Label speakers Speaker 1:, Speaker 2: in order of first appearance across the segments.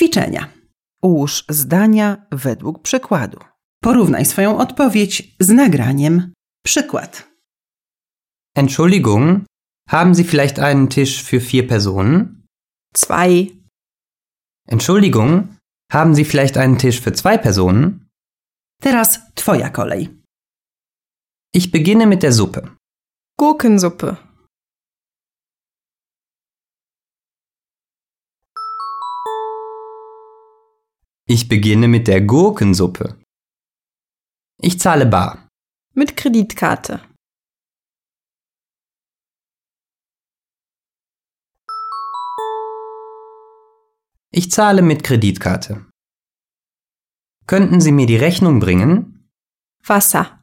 Speaker 1: Ćwiczenia. Ułóż zdania według przykładu. Porównaj swoją odpowiedź z nagraniem. Przykład.
Speaker 2: Entschuldigung, haben Sie vielleicht einen Tisch für vier Personen?
Speaker 3: Zwei.
Speaker 2: Entschuldigung, haben Sie vielleicht einen Tisch für zwei Personen?
Speaker 1: Teraz Twoja kolej.
Speaker 2: Ich beginne mit der Suppe.
Speaker 3: Gurkensuppe.
Speaker 2: Ich beginne mit der Gurkensuppe. Ich zahle bar.
Speaker 3: Mit Kreditkarte.
Speaker 2: Ich zahle mit Kreditkarte. Könnten Sie mir die Rechnung bringen?
Speaker 3: Wasser.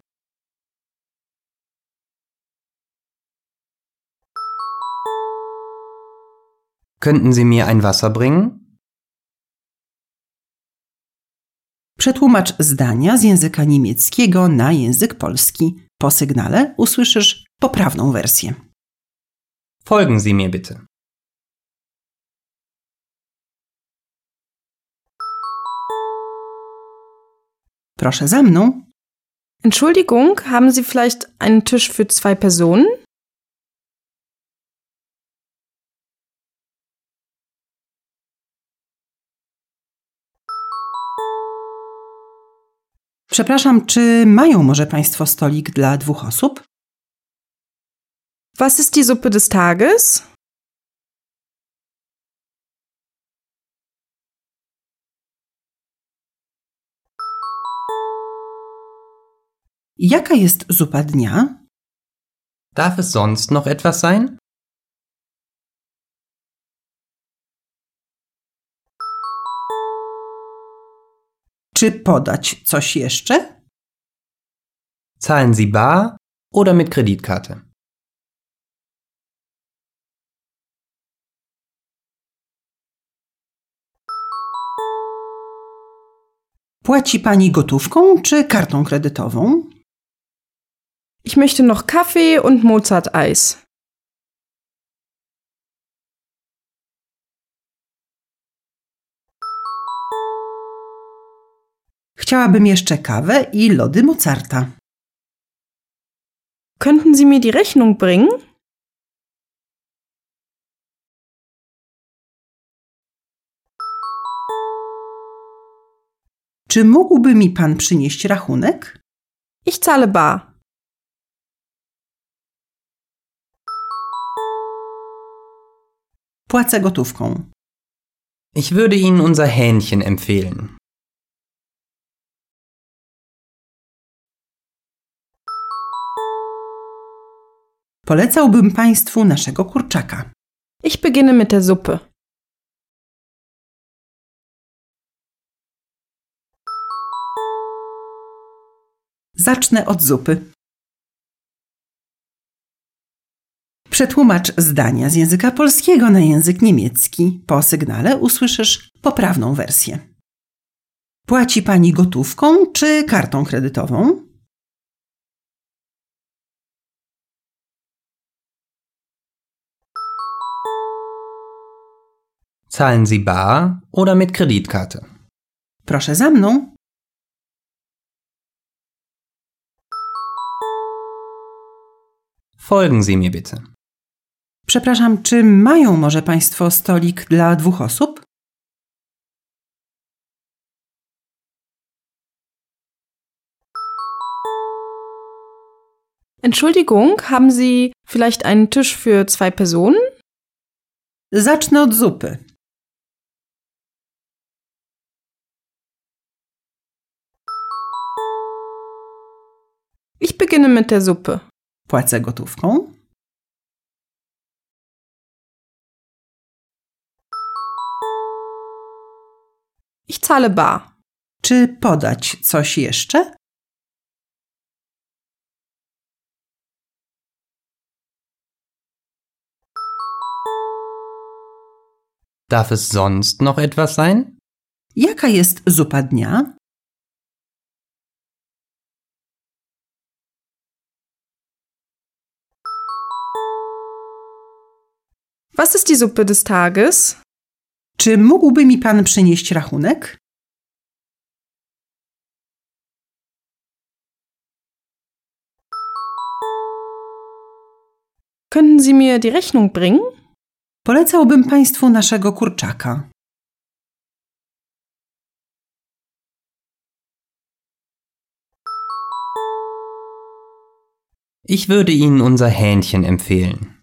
Speaker 2: Könnten Sie mir ein Wasser bringen?
Speaker 1: Przetłumacz zdania z języka niemieckiego na język polski. Po sygnale usłyszysz poprawną wersję.
Speaker 2: Folgen Sie mir bitte.
Speaker 1: Proszę za mną.
Speaker 3: Entschuldigung, haben Sie vielleicht einen Tisch für zwei Personen?
Speaker 1: Przepraszam, czy mają może Państwo stolik dla dwóch osób?
Speaker 3: Was ist die Suppe des Tages?
Speaker 1: Jaka jest zupa dnia?
Speaker 2: Darf es sonst noch etwas sein?
Speaker 1: Czy podać coś jeszcze?
Speaker 2: Zahlen Sie bar oder mit Kreditkarte?
Speaker 1: Płaci Pani gotówką czy kartą kredytową?
Speaker 3: Ich möchte noch Kaffee und Mozart-Eis.
Speaker 1: Chciałabym jeszcze kawę i lody Mozarta.
Speaker 3: Könnten Sie mir die Rechnung bringen?
Speaker 1: Czy mógłby mi Pan przynieść rachunek?
Speaker 3: Ich zahle bar.
Speaker 1: Płacę gotówką.
Speaker 2: Ich würde Ihnen unser Hähnchen empfehlen.
Speaker 1: Polecałbym Państwu naszego kurczaka.
Speaker 3: Ich beginne mit der Suppe.
Speaker 1: Zacznę od zupy. Przetłumacz zdania z języka polskiego na język niemiecki. Po sygnale usłyszysz poprawną wersję. Płaci Pani gotówką czy kartą kredytową?
Speaker 2: Zahlen Sie bar oder mit Kreditkarte?
Speaker 1: Proszę za mną.
Speaker 2: Folgen Sie mir bitte.
Speaker 1: Przepraszam, czy mają może Państwo stolik dla dwóch osób?
Speaker 3: Entschuldigung, haben Sie vielleicht einen Tisch für zwei Personen?
Speaker 1: Zacznę od zupy.
Speaker 3: Ich beginne mit der Suppe.
Speaker 1: Płacę gotówką.
Speaker 3: Ich zahle bar.
Speaker 1: Czy podać coś jeszcze?
Speaker 2: Darf es sonst noch etwas sein?
Speaker 1: Jaka jest zupa dnia?
Speaker 3: Was ist die Suppe des Tages?
Speaker 1: Czy mógłby mi pan przynieść rachunek?
Speaker 3: Könnten Sie mir die Rechnung bringen?
Speaker 1: Polecałbym państwu naszego kurczaka.
Speaker 2: Ich würde Ihnen unser Hähnchen empfehlen.